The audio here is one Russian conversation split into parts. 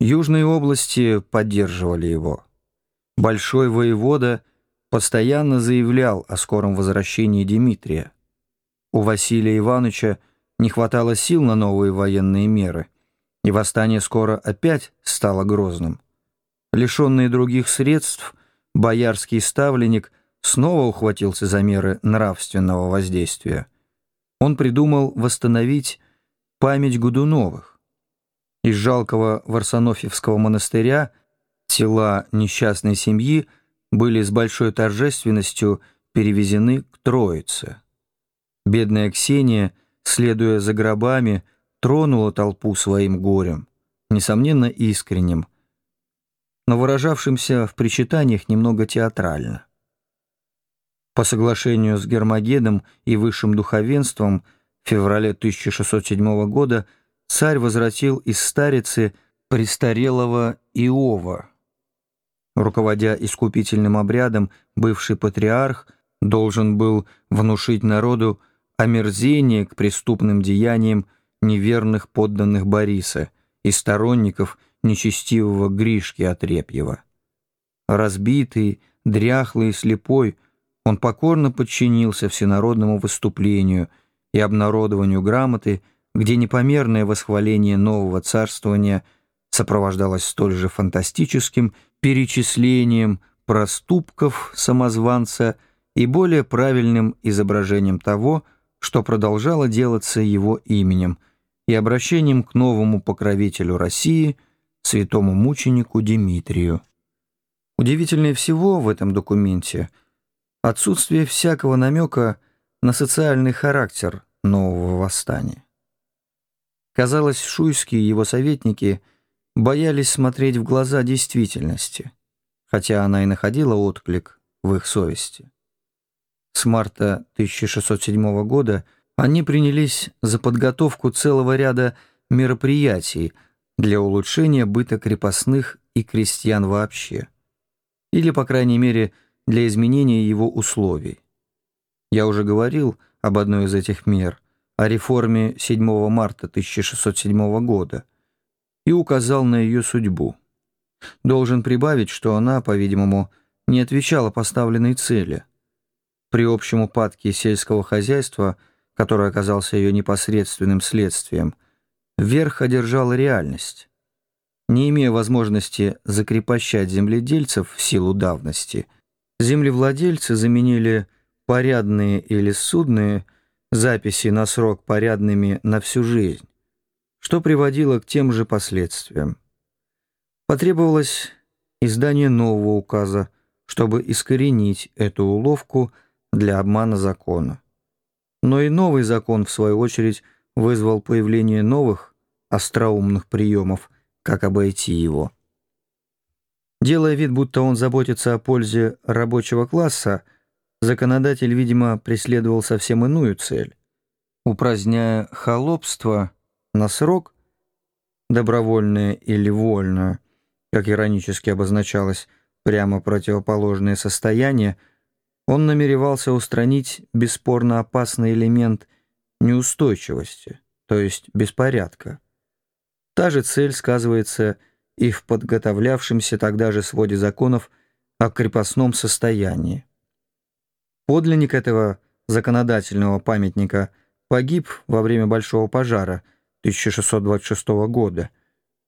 Южные области поддерживали его. Большой воевода постоянно заявлял о скором возвращении Дмитрия. У Василия Ивановича не хватало сил на новые военные меры, и восстание скоро опять стало грозным. Лишенный других средств, боярский ставленник снова ухватился за меры нравственного воздействия. Он придумал восстановить память Гудуновых. Из жалкого Варсонофьевского монастыря тела несчастной семьи были с большой торжественностью перевезены к Троице. Бедная Ксения, следуя за гробами, тронула толпу своим горем, несомненно искренним, но выражавшимся в причитаниях немного театрально. По соглашению с Гермогедом и высшим духовенством в феврале 1607 года царь возвратил из старицы престарелого Иова. Руководя искупительным обрядом, бывший патриарх должен был внушить народу омерзение к преступным деяниям неверных подданных Бориса и сторонников нечестивого Гришки Отрепьева. Разбитый, дряхлый и слепой, он покорно подчинился всенародному выступлению и обнародованию грамоты, где непомерное восхваление нового царствования сопровождалось столь же фантастическим перечислением проступков самозванца и более правильным изображением того, что продолжало делаться его именем и обращением к новому покровителю России, святому мученику Димитрию. Удивительнее всего в этом документе отсутствие всякого намека на социальный характер нового восстания. Казалось, Шуйские и его советники боялись смотреть в глаза действительности, хотя она и находила отклик в их совести. С марта 1607 года они принялись за подготовку целого ряда мероприятий для улучшения быта крепостных и крестьян вообще, или, по крайней мере, для изменения его условий. Я уже говорил об одной из этих мер, о реформе 7 марта 1607 года, и указал на ее судьбу. Должен прибавить, что она, по-видимому, не отвечала поставленной цели – при общем упадке сельского хозяйства, который оказался ее непосредственным следствием, верх одержала реальность. Не имея возможности закрепощать земледельцев в силу давности, землевладельцы заменили порядные или судные записи на срок порядными на всю жизнь, что приводило к тем же последствиям. Потребовалось издание нового указа, чтобы искоренить эту уловку – для обмана закона. Но и новый закон, в свою очередь, вызвал появление новых остроумных приемов, как обойти его. Делая вид, будто он заботится о пользе рабочего класса, законодатель, видимо, преследовал совсем иную цель. Упраздняя холопство на срок, добровольное или вольное, как иронически обозначалось, прямо противоположное состояние – он намеревался устранить бесспорно опасный элемент неустойчивости, то есть беспорядка. Та же цель сказывается и в подготовлявшемся тогда же своде законов о крепостном состоянии. Подлинник этого законодательного памятника погиб во время Большого пожара 1626 года,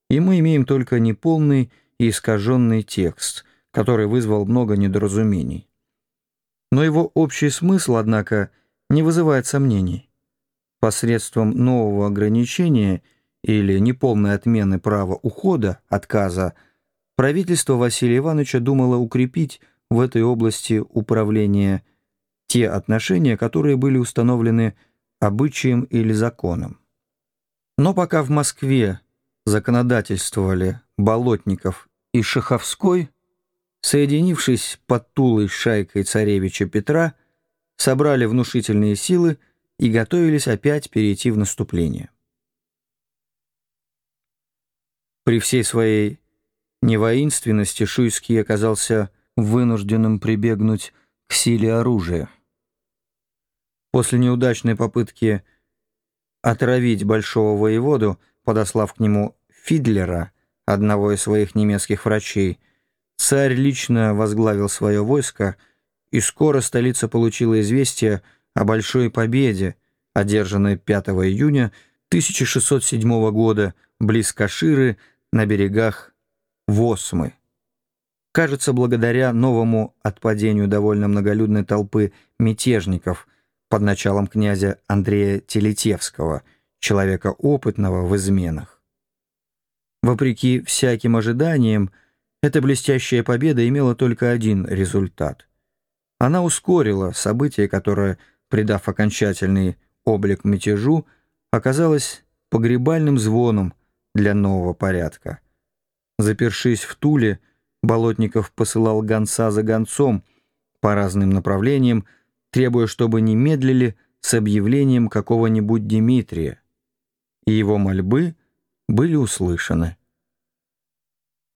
и мы имеем только неполный и искаженный текст, который вызвал много недоразумений. Но его общий смысл, однако, не вызывает сомнений. Посредством нового ограничения или неполной отмены права ухода, отказа, правительство Василия Ивановича думало укрепить в этой области управления те отношения, которые были установлены обычаем или законом. Но пока в Москве законодательствовали Болотников и Шаховской, соединившись под Тулой шайкой царевича Петра, собрали внушительные силы и готовились опять перейти в наступление. При всей своей невоинственности Шуйский оказался вынужденным прибегнуть к силе оружия. После неудачной попытки отравить большого воеводу, подослав к нему Фидлера, одного из своих немецких врачей, царь лично возглавил свое войско, и скоро столица получила известие о большой победе, одержанной 5 июня 1607 года близ Каширы на берегах Восмы. Кажется, благодаря новому отпадению довольно многолюдной толпы мятежников под началом князя Андрея Телетевского, человека опытного в изменах. Вопреки всяким ожиданиям, эта блестящая победа имела только один результат. Она ускорила событие, которое, придав окончательный облик мятежу, оказалось погребальным звоном для нового порядка. Запершись в Туле, Болотников посылал гонца за гонцом по разным направлениям, требуя, чтобы не медлили с объявлением какого-нибудь Дмитрия. И его мольбы были услышаны.